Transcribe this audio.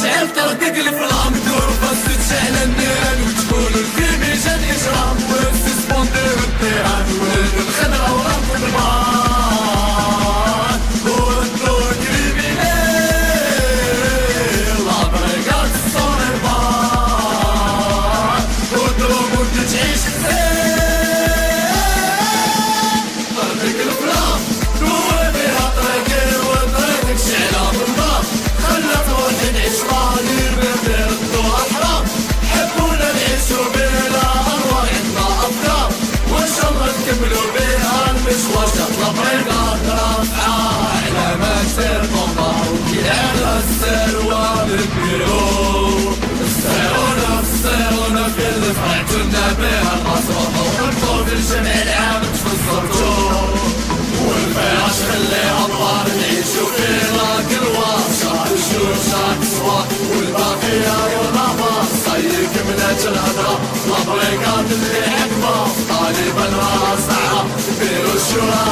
شعلت الدقل في العمد وبس تشعل النيران وتقول الخير المشوار شطلة بريقات رافعة على ما طمع وكيعلى السروة بالبيرو السيرونة السيرونة في اللي فرحتونا بها المصروفة ونطلو في العام تفزرتو والفراش خليها طوال نعيشو فيه راك الواسع الجوشة تسوى والباقية يولا صيك من اجل الهدرة لابريكات اللي حكمة طالبا راسعة بيرو الشورى شعلة